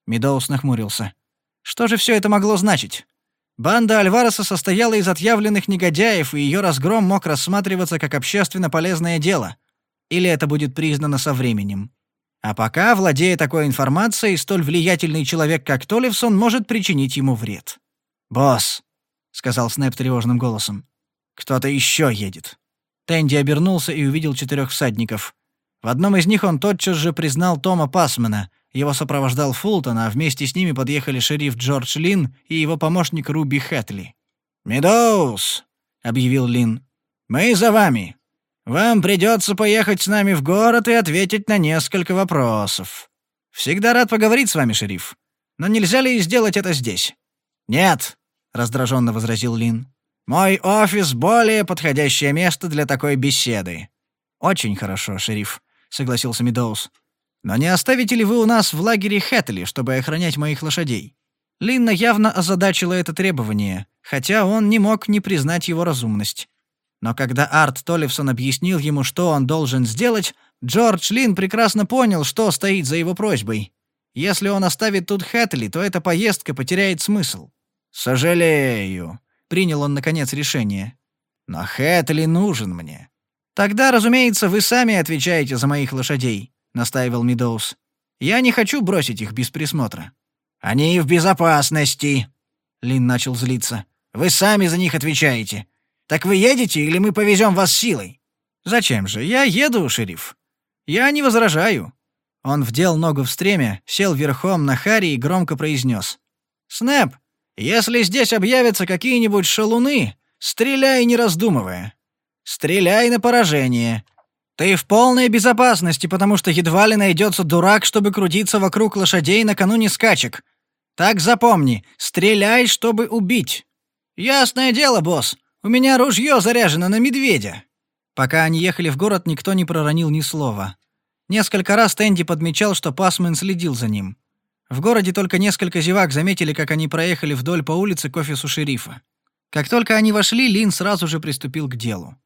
S1: Медоус нахмурился. «Что же все это могло значить?» Банда Альвареса состояла из отъявленных негодяев, и ее разгром мог рассматриваться как общественно полезное дело. Или это будет признано со временем. А пока, владея такой информацией, столь влиятельный человек, как Толивсон, может причинить ему вред. «Босс, — сказал Снэп тревожным голосом. «Кто-то еще едет». Тенди обернулся и увидел четырех всадников. В одном из них он тотчас же признал Тома Пасмана. Его сопровождал Фултон, а вместе с ними подъехали шериф Джордж Лин и его помощник Руби Хэтли. «Медоуз!» — объявил Лин. «Мы за вами. Вам придется поехать с нами в город и ответить на несколько вопросов. Всегда рад поговорить с вами, шериф. Но нельзя ли сделать это здесь?» «Нет», — раздраженно возразил Лин. «Мой офис — более подходящее место для такой беседы». «Очень хорошо, шериф», — согласился Медоуз. «Но не оставите ли вы у нас в лагере Хэтли, чтобы охранять моих лошадей?» Линна явно озадачила это требование, хотя он не мог не признать его разумность. Но когда Арт Толлифсон объяснил ему, что он должен сделать, Джордж Лин прекрасно понял, что стоит за его просьбой. Если он оставит тут Хэтли, то эта поездка потеряет смысл. «Сожалею», — принял он, наконец, решение. «Но Хэтли нужен мне». «Тогда, разумеется, вы сами отвечаете за моих лошадей», — настаивал Медоуз. «Я не хочу бросить их без присмотра». «Они в безопасности», — Лин начал злиться. «Вы сами за них отвечаете. Так вы едете или мы повезем вас силой?» «Зачем же? Я еду, шериф. Я не возражаю». Он вдел ногу в стремя, сел верхом на Харри и громко произнес. «Снэп, если здесь объявятся какие-нибудь шалуны, стреляй, не раздумывая. Стреляй на поражение. Ты в полной безопасности, потому что едва ли найдется дурак, чтобы крутиться вокруг лошадей накануне скачек. Так запомни, стреляй, чтобы убить. Ясное дело, босс. У меня ружье заряжено на медведя. Пока они ехали в город, никто не проронил ни слова. Несколько раз Тенди подмечал, что Пасмен следил за ним. В городе только несколько зевак заметили, как они проехали вдоль по улице к офису шерифа. Как только они вошли, Лин сразу же приступил к делу.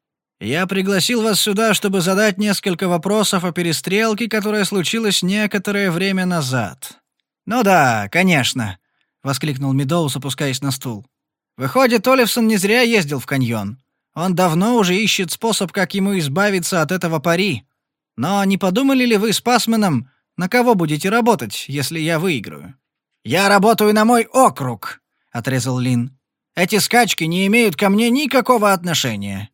S1: «Я пригласил вас сюда, чтобы задать несколько вопросов о перестрелке, которая случилась некоторое время назад». «Ну да, конечно», — воскликнул Медоус, опускаясь на стул. «Выходит, Оливсон не зря ездил в каньон. Он давно уже ищет способ, как ему избавиться от этого пари. Но не подумали ли вы с Пасманом, на кого будете работать, если я выиграю?» «Я работаю на мой округ», — отрезал Лин. «Эти скачки не имеют ко мне никакого отношения».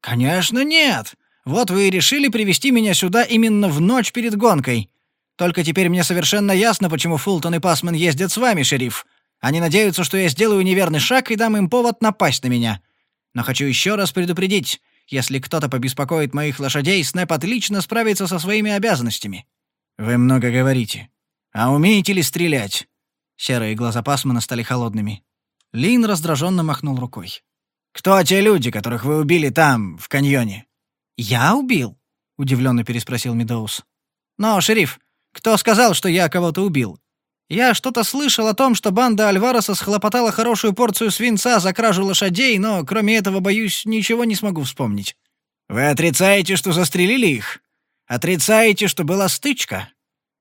S1: «Конечно нет. Вот вы и решили привести меня сюда именно в ночь перед гонкой. Только теперь мне совершенно ясно, почему Фултон и Пасман ездят с вами, шериф. Они надеются, что я сделаю неверный шаг и дам им повод напасть на меня. Но хочу еще раз предупредить. Если кто-то побеспокоит моих лошадей, Снэп отлично справится со своими обязанностями». «Вы много говорите. А умеете ли стрелять?» Серые глаза Пасмана стали холодными. Лин раздраженно махнул рукой. «Кто те люди, которых вы убили там, в каньоне?» «Я убил?» — удивленно переспросил Медоус. «Но, шериф, кто сказал, что я кого-то убил? Я что-то слышал о том, что банда Альвареса схлопотала хорошую порцию свинца за кражу лошадей, но кроме этого, боюсь, ничего не смогу вспомнить». «Вы отрицаете, что застрелили их? Отрицаете, что была стычка?»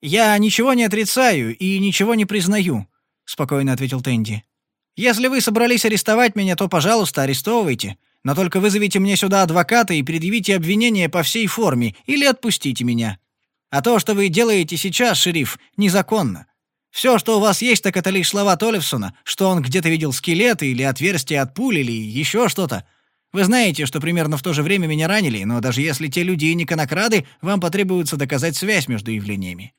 S1: «Я ничего не отрицаю и ничего не признаю», — спокойно ответил Тенди. «Если вы собрались арестовать меня, то, пожалуйста, арестовывайте. Но только вызовите мне сюда адвоката и предъявите обвинение по всей форме или отпустите меня. А то, что вы делаете сейчас, шериф, незаконно. Все, что у вас есть, так это лишь слова Толлифсона, что он где-то видел скелеты или отверстие от пули или еще что-то. Вы знаете, что примерно в то же время меня ранили, но даже если те люди и не конокрады, вам потребуется доказать связь между явлениями.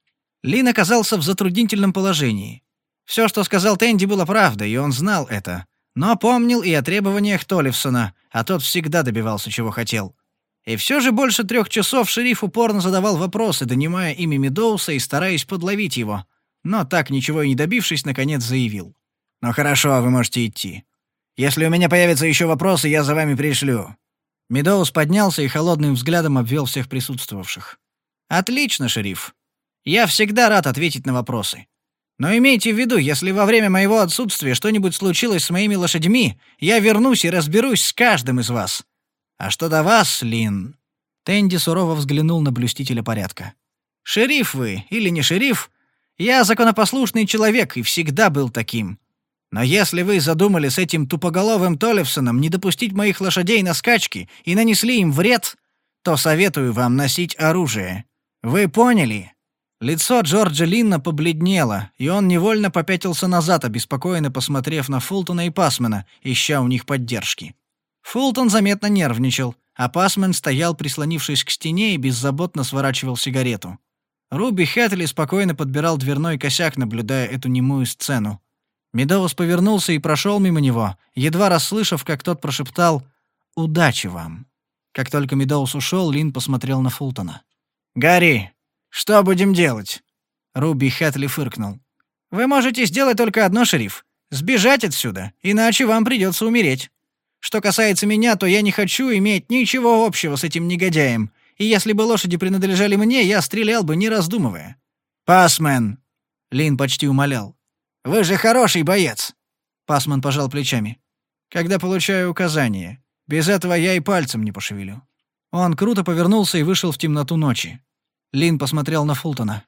S1: Лин оказался в затруднительном положении. Все, что сказал Тенди, было правдой, и он знал это. Но помнил и о требованиях Толливсона, а тот всегда добивался, чего хотел. И все же больше трех часов шериф упорно задавал вопросы, донимая имя Медоуса и стараясь подловить его. Но так, ничего и не добившись, наконец заявил. «Ну хорошо, вы можете идти. Если у меня появятся еще вопросы, я за вами пришлю». Медоус поднялся и холодным взглядом обвел всех присутствовавших. «Отлично, шериф. Я всегда рад ответить на вопросы. Но имейте в виду, если во время моего отсутствия что-нибудь случилось с моими лошадьми, я вернусь и разберусь с каждым из вас. А что до вас, Лин?» Тенди сурово взглянул на блюстителя порядка. «Шериф вы или не шериф? Я законопослушный человек и всегда был таким. Но если вы задумали с этим тупоголовым Толевсоном не допустить моих лошадей на скачки и нанесли им вред, то советую вам носить оружие. Вы поняли?» Лицо Джорджа Линна побледнело, и он невольно попятился назад, обеспокоенно посмотрев на Фултона и Пасмена, ища у них поддержки. Фултон заметно нервничал, а Пасмен стоял, прислонившись к стене, и беззаботно сворачивал сигарету. Руби Хэтли спокойно подбирал дверной косяк, наблюдая эту немую сцену. Медоус повернулся и прошел мимо него, едва расслышав, как тот прошептал «Удачи вам». Как только Медоус ушел, Лин посмотрел на Фултона. «Гарри, «Что будем делать?» Руби Хэтли фыркнул. «Вы можете сделать только одно, шериф. Сбежать отсюда, иначе вам придется умереть. Что касается меня, то я не хочу иметь ничего общего с этим негодяем, и если бы лошади принадлежали мне, я стрелял бы, не раздумывая». «Пасмен!» — Лин почти умолял. «Вы же хороший боец!» Пасман пожал плечами. «Когда получаю указание. Без этого я и пальцем не пошевелю». Он круто повернулся и вышел в темноту ночи. Лин посмотрел на Фултона.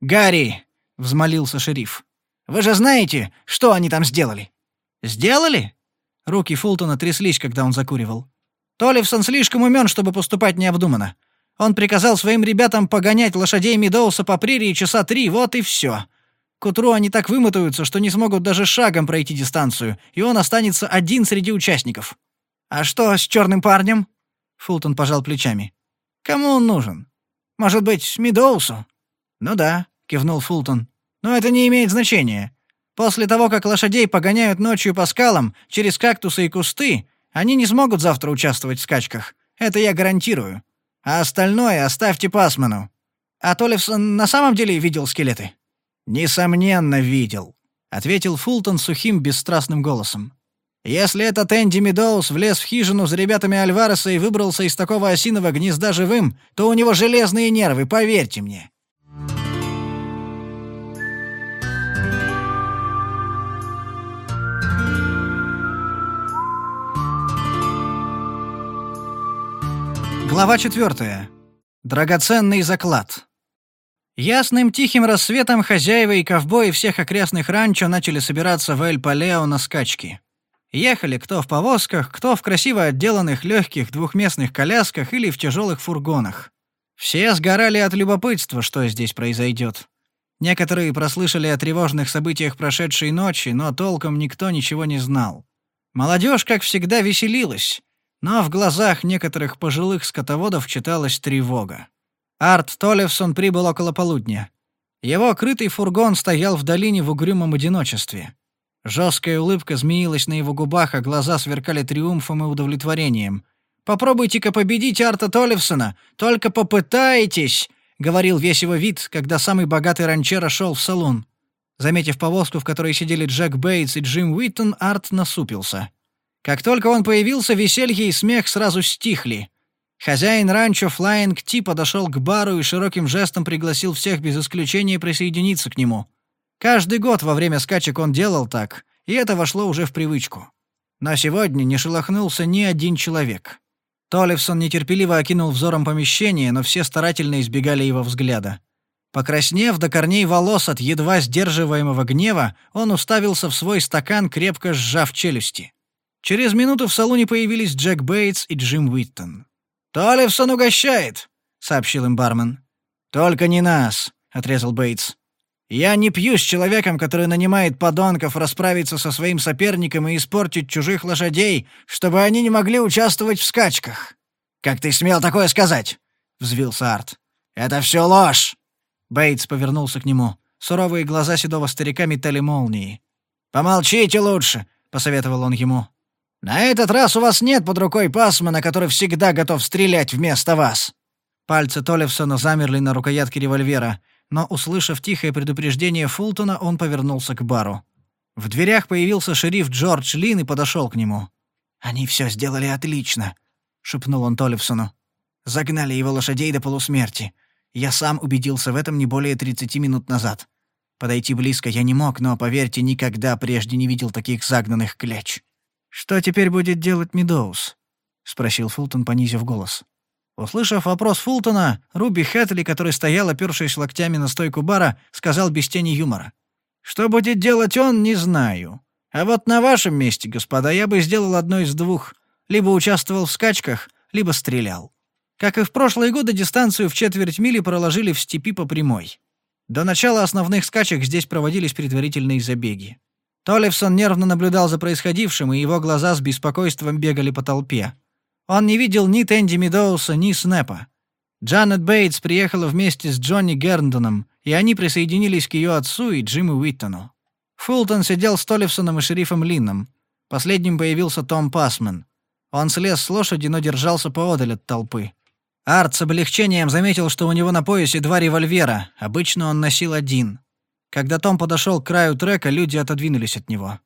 S1: «Гарри!» — взмолился шериф. «Вы же знаете, что они там сделали?» «Сделали?» Руки Фултона тряслись, когда он закуривал. «Толивсон слишком умен, чтобы поступать необдуманно. Он приказал своим ребятам погонять лошадей Медоуса по прерии часа три, вот и все. К утру они так вымотаются, что не смогут даже шагом пройти дистанцию, и он останется один среди участников». «А что с черным парнем?» Фултон пожал плечами. «Кому он нужен? Может быть, Мидоусу?» «Ну да», — кивнул Фултон. «Но это не имеет значения. После того, как лошадей погоняют ночью по скалам, через кактусы и кусты, они не смогут завтра участвовать в скачках. Это я гарантирую. А остальное оставьте пасману». «А Толевс на самом деле видел скелеты?» «Несомненно, видел», — ответил Фултон сухим, бесстрастным голосом. Если этот Энди Медоуз влез в хижину за ребятами Альвареса и выбрался из такого осиного гнезда живым, то у него железные нервы, поверьте мне. Глава 4. Драгоценный заклад. Ясным тихим рассветом хозяева и ковбои всех окрестных ранчо начали собираться в Эль-Палео на скачки. Ехали кто в повозках, кто в красиво отделанных легких двухместных колясках или в тяжелых фургонах. Все сгорали от любопытства, что здесь произойдет. Некоторые прослышали о тревожных событиях прошедшей ночи, но толком никто ничего не знал. Молодежь, как всегда, веселилась, но в глазах некоторых пожилых скотоводов читалась тревога. Арт Толевсон прибыл около полудня. Его крытый фургон стоял в долине в угрюмом одиночестве. Жесткая улыбка змеилась на его губах, а глаза сверкали триумфом и удовлетворением. «Попробуйте-ка победить Арта Толлифсона! Только попытайтесь!» — говорил весь его вид, когда самый богатый ранчера шел в салон. Заметив повозку, в которой сидели Джек Бейтс и Джим Уиттон, Арт насупился. Как только он появился, веселье и смех сразу стихли. Хозяин ранчо Флайинг Ти подошел к бару и широким жестом пригласил всех без исключения присоединиться к нему. Каждый год во время скачек он делал так, и это вошло уже в привычку. На сегодня не шелохнулся ни один человек. Толливсон нетерпеливо окинул взором помещение, но все старательно избегали его взгляда. Покраснев до корней волос от едва сдерживаемого гнева, он уставился в свой стакан, крепко сжав челюсти. Через минуту в салоне появились Джек Бейтс и Джим Уиттон. Толливсон угощает!» — сообщил им бармен. «Только не нас!» — отрезал Бейтс. Я не пью с человеком, который нанимает подонков расправиться со своим соперником и испортить чужих лошадей, чтобы они не могли участвовать в скачках». «Как ты смел такое сказать?» — взвился Арт. «Это все ложь!» Бейтс повернулся к нему. Суровые глаза седого старика метали молнии. «Помолчите лучше», — посоветовал он ему. «На этот раз у вас нет под рукой пасмана, который всегда готов стрелять вместо вас». Пальцы Толевсона замерли на рукоятке револьвера но, услышав тихое предупреждение Фултона, он повернулся к бару. В дверях появился шериф Джордж Лин и подошел к нему. «Они все сделали отлично», — шепнул он Толливсону. «Загнали его лошадей до полусмерти. Я сам убедился в этом не более 30 минут назад. Подойти близко я не мог, но, поверьте, никогда прежде не видел таких загнанных клеч». «Что теперь будет делать Медоуз?» — спросил Фултон, понизив голос. Услышав вопрос Фултона, Руби Хэтли, который стоял, опершись локтями на стойку бара, сказал без тени юмора. «Что будет делать он, не знаю. А вот на вашем месте, господа, я бы сделал одно из двух. Либо участвовал в скачках, либо стрелял. Как и в прошлые годы, дистанцию в четверть мили проложили в степи по прямой. До начала основных скачек здесь проводились предварительные забеги. Толливсон нервно наблюдал за происходившим, и его глаза с беспокойством бегали по толпе. Он не видел ни Тэнди Медоуса, ни Снэпа. Джанет Бейтс приехала вместе с Джонни Герндоном, и они присоединились к ее отцу и Джиму Уиттону. Фултон сидел с Толлифсоном и шерифом Лином. Последним появился Том Пасман. Он слез с лошади, но держался поодаль от толпы. Арт с облегчением заметил, что у него на поясе два револьвера, обычно он носил один. Когда Том подошел к краю трека, люди отодвинулись от него.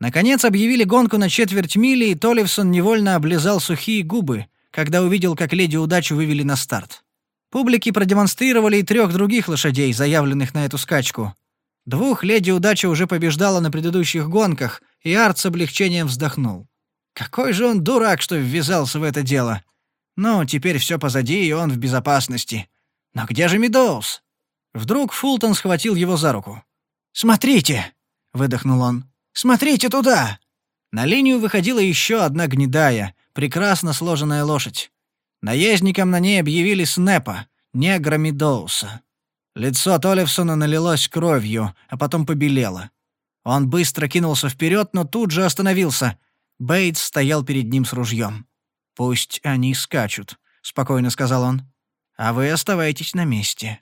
S1: Наконец объявили гонку на четверть мили, и Толливсон невольно облизал сухие губы, когда увидел, как леди удачу вывели на старт. Публике продемонстрировали и трех других лошадей, заявленных на эту скачку. Двух леди удача уже побеждала на предыдущих гонках, и Арт с облегчением вздохнул. Какой же он дурак, что ввязался в это дело. Ну, теперь все позади, и он в безопасности. Но где же Медоуз? Вдруг Фултон схватил его за руку. «Смотрите!» — выдохнул он. Смотрите туда!» На линию выходила еще одна гнедая, прекрасно сложенная лошадь. Наездником на ней объявили Снепа, негра Медоуса. Лицо Толевсона налилось кровью, а потом побелело. Он быстро кинулся вперед, но тут же остановился. Бейтс стоял перед ним с ружьем. «Пусть они скачут», — спокойно сказал он. «А вы оставайтесь на месте».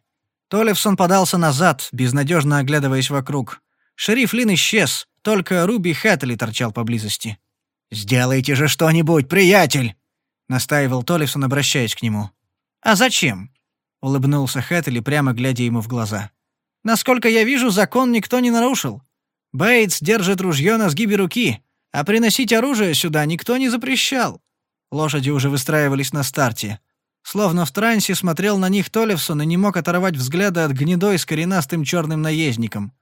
S1: Толевсон подался назад, безнадежно оглядываясь вокруг. Шериф Лин исчез, только Руби Хэтли торчал поблизости. «Сделайте же что-нибудь, приятель!» — настаивал Толлифсон, обращаясь к нему. «А зачем?» — улыбнулся Хэтли, прямо глядя ему в глаза. «Насколько я вижу, закон никто не нарушил. Бейтс держит ружье на сгибе руки, а приносить оружие сюда никто не запрещал». Лошади уже выстраивались на старте. Словно в трансе смотрел на них Толлифсон и не мог оторвать взгляда от гнедой с коренастым черным наездником.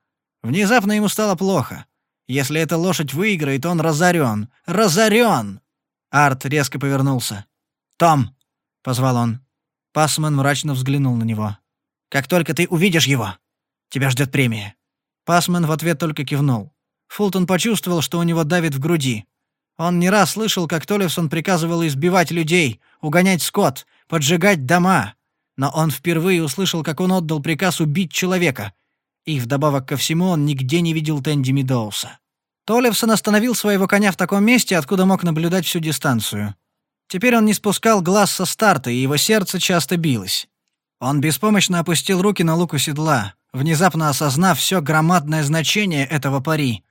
S1: Внезапно ему стало плохо. Если эта лошадь выиграет, он разорен. Разорен! Арт резко повернулся. «Том!» — позвал он. Пасман мрачно взглянул на него. «Как только ты увидишь его, тебя ждет премия». Пасман в ответ только кивнул. Фултон почувствовал, что у него давит в груди. Он не раз слышал, как Толлевсон приказывал избивать людей, угонять скот, поджигать дома. Но он впервые услышал, как он отдал приказ убить человека, и вдобавок ко всему он нигде не видел Тенди Мидоуса. Толливсон остановил своего коня в таком месте, откуда мог наблюдать всю дистанцию. Теперь он не спускал глаз со старта, и его сердце часто билось. Он беспомощно опустил руки на луку седла, внезапно осознав все громадное значение этого пари.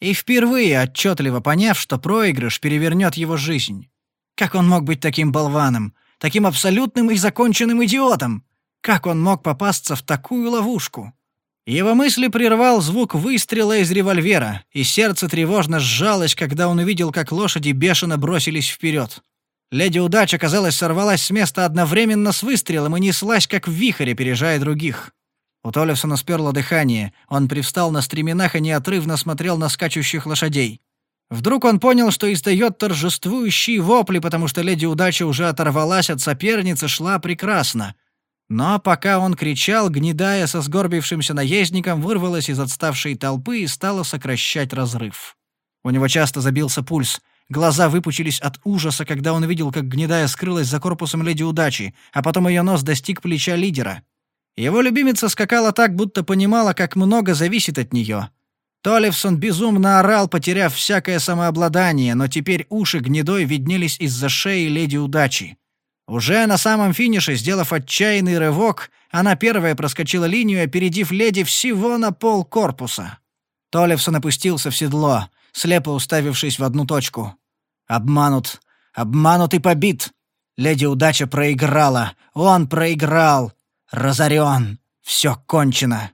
S1: И впервые отчетливо поняв, что проигрыш перевернет его жизнь. Как он мог быть таким болваном? Таким абсолютным и законченным идиотом? Как он мог попасться в такую ловушку? Его мысли прервал звук выстрела из револьвера, и сердце тревожно сжалось, когда он увидел, как лошади бешено бросились вперед. Леди Удача, казалось, сорвалась с места одновременно с выстрелом и неслась, как вихре, опережая других. У Толлифсона сперло дыхание, он привстал на стременах и неотрывно смотрел на скачущих лошадей. Вдруг он понял, что издает торжествующие вопли, потому что леди удача уже оторвалась от соперницы, шла прекрасно. Но пока он кричал, гнедая со сгорбившимся наездником, вырвалась из отставшей толпы и стала сокращать разрыв. У него часто забился пульс. Глаза выпучились от ужаса, когда он видел, как гнедая скрылась за корпусом Леди Удачи, а потом ее нос достиг плеча лидера. Его любимица скакала так, будто понимала, как много зависит от нее. Толливсон безумно орал, потеряв всякое самообладание, но теперь уши гнедой виднелись из-за шеи Леди Удачи. Уже на самом финише, сделав отчаянный рывок, она первая проскочила линию, опередив леди всего на пол корпуса. Толливсон опустился в седло, слепо уставившись в одну точку. «Обманут! Обманут и побит!» Леди Удача проиграла! Он проиграл! Разорен! Все кончено!»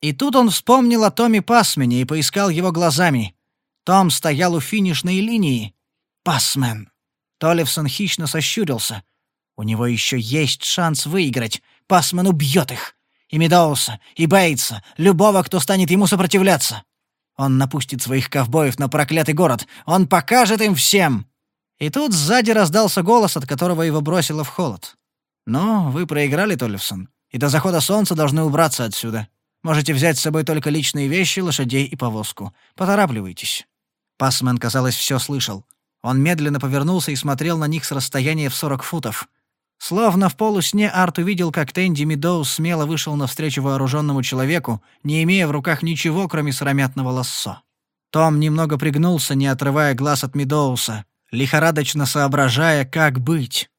S1: И тут он вспомнил о Томе Пасмене и поискал его глазами. Том стоял у финишной линии. «Пасмен!» Толливсон хищно сощурился — у него еще есть шанс выиграть. Пасман убьет их. И Медоуса, и Бейтса, любого, кто станет ему сопротивляться. Он напустит своих ковбоев на проклятый город. Он покажет им всем!» И тут сзади раздался голос, от которого его бросило в холод. «Ну, вы проиграли, Толливсон. и до захода солнца должны убраться отсюда. Можете взять с собой только личные вещи, лошадей и повозку. Поторапливайтесь». Пасмен, казалось, все слышал. Он медленно повернулся и смотрел на них с расстояния в сорок футов — Словно в полусне Арт увидел, как Тенди Медоуз смело вышел навстречу вооруженному человеку, не имея в руках ничего, кроме сыромятного лассо. Том немного пригнулся, не отрывая глаз от Медоуса, лихорадочно соображая, как быть.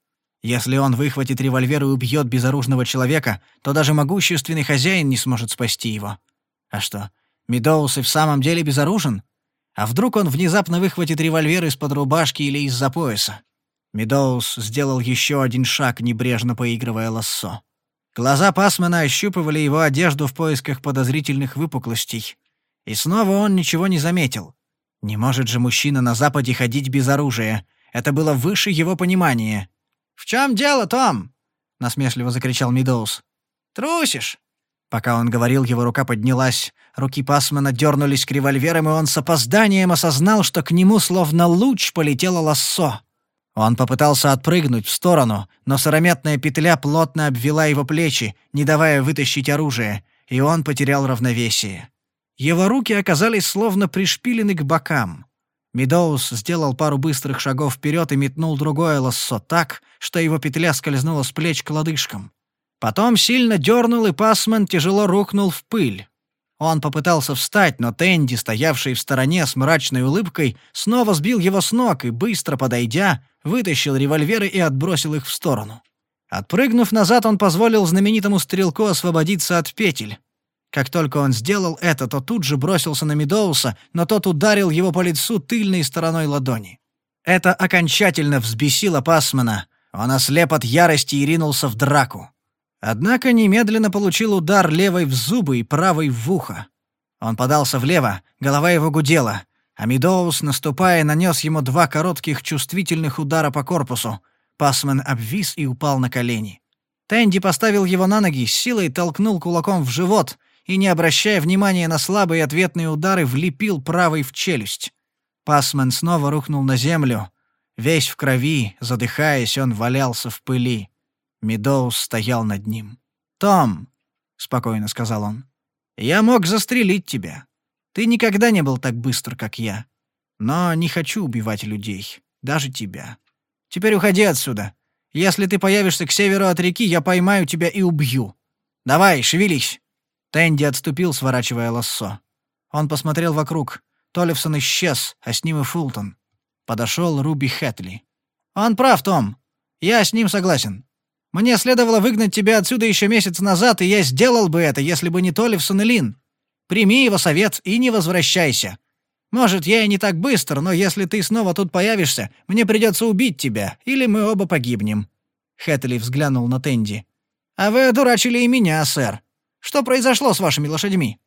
S1: Если он выхватит револьвер и убьет безоружного человека, то даже могущественный хозяин не сможет спасти его. А что, Медоуз и в самом деле безоружен? А вдруг он внезапно выхватит револьвер из-под рубашки или из-за пояса? Медоуз сделал еще один шаг, небрежно поигрывая лассо. Глаза Пасмана ощупывали его одежду в поисках подозрительных выпуклостей. И снова он ничего не заметил. Не может же мужчина на Западе ходить без оружия. Это было выше его понимания. «В чем дело, Том?» — насмешливо закричал Медоуз. «Трусишь?» Пока он говорил, его рука поднялась. Руки Пасмана дернулись к револьверам, и он с опозданием осознал, что к нему словно луч полетело лассо. Он попытался отпрыгнуть в сторону, но сыромятная петля плотно обвела его плечи, не давая вытащить оружие, и он потерял равновесие. Его руки оказались словно пришпилены к бокам. Медоус сделал пару быстрых шагов вперед и метнул другое лассо так, что его петля скользнула с плеч к лодыжкам. Потом сильно дернул, и пасман тяжело рухнул в пыль. Он попытался встать, но Тенди, стоявший в стороне с мрачной улыбкой, снова сбил его с ног и, быстро подойдя, вытащил револьверы и отбросил их в сторону. Отпрыгнув назад, он позволил знаменитому стрелку освободиться от петель. Как только он сделал это, то тут же бросился на Медоуса, но тот ударил его по лицу тыльной стороной ладони. Это окончательно взбесило Пасмана. Он ослеп от ярости и ринулся в драку. Однако немедленно получил удар левой в зубы и правой в ухо. Он подался влево, голова его гудела. а Амидоус, наступая, нанес ему два коротких чувствительных удара по корпусу. Пасман обвис и упал на колени. Тэнди поставил его на ноги, силой толкнул кулаком в живот и, не обращая внимания на слабые ответные удары, влепил правой в челюсть. Пасман снова рухнул на землю. Весь в крови, задыхаясь, он валялся в пыли. Медоуз стоял над ним. «Том», — спокойно сказал он, — «я мог застрелить тебя. Ты никогда не был так быстр, как я. Но не хочу убивать людей, даже тебя. Теперь уходи отсюда. Если ты появишься к северу от реки, я поймаю тебя и убью. Давай, шевелись!» Тенди отступил, сворачивая лассо. Он посмотрел вокруг. Толлифсон исчез, а с ним и Фултон. Подошел Руби Хэтли. «Он прав, Том. Я с ним согласен. Мне следовало выгнать тебя отсюда еще месяц назад, и я сделал бы это, если бы не Толлифсон и Лин. Прими его совет и не возвращайся. Может, я и не так быстро, но если ты снова тут появишься, мне придется убить тебя, или мы оба погибнем». Хэттли взглянул на Тенди. «А вы одурачили и меня, сэр. Что произошло с вашими лошадьми?»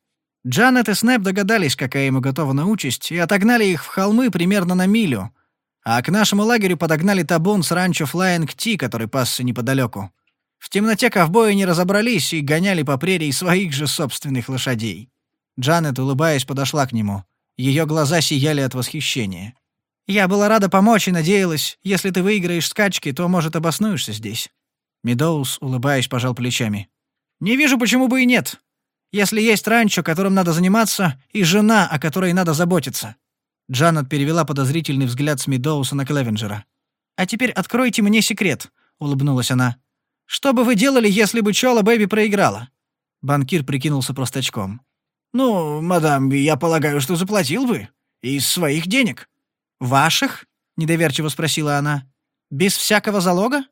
S1: Джанет и Снэп догадались, какая им уготована участь, и отогнали их в холмы примерно на милю — а к нашему лагерю подогнали табун с ранчо Флайинг Ти, который пасся неподалеку. В темноте ковбои не разобрались и гоняли по прерии своих же собственных лошадей. Джанет, улыбаясь, подошла к нему. Ее глаза сияли от восхищения. «Я была рада помочь и надеялась, если ты выиграешь скачки, то, может, обоснуешься здесь». Медоус улыбаясь, пожал плечами. «Не вижу, почему бы и нет. Если есть ранчо, которым надо заниматься, и жена, о которой надо заботиться. Джанет перевела подозрительный взгляд с Медоуса на Клевенджера. «А теперь откройте мне секрет», — улыбнулась она. «Что бы вы делали, если бы Чола Бэби проиграла?» Банкир прикинулся простачком. «Ну, мадам, я полагаю, что заплатил бы. Из своих денег». «Ваших?» — недоверчиво спросила она. «Без всякого залога?»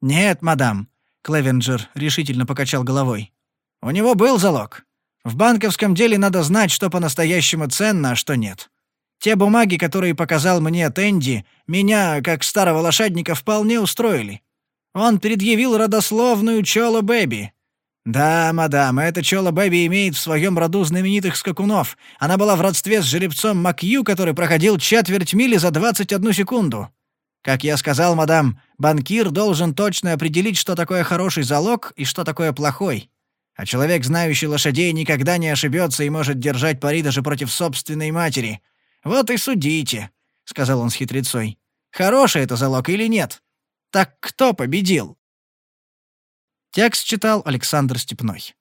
S1: «Нет, мадам», — Клевенджер решительно покачал головой. «У него был залог. В банковском деле надо знать, что по-настоящему ценно, а что нет. Те бумаги, которые показал мне Тенди, меня, как старого лошадника, вполне устроили. Он предъявил родословную Чола Бэби. Да, мадам, эта Чола Бэби имеет в своем роду знаменитых скакунов. Она была в родстве с жеребцом Макью, который проходил четверть мили за 21 секунду. Как я сказал, мадам, банкир должен точно определить, что такое хороший залог и что такое плохой. А человек, знающий лошадей, никогда не ошибется и может держать пари даже против собственной матери — вот и судите», — сказал он с хитрецой. «Хороший это залог или нет? Так кто победил?» Текст читал Александр Степной.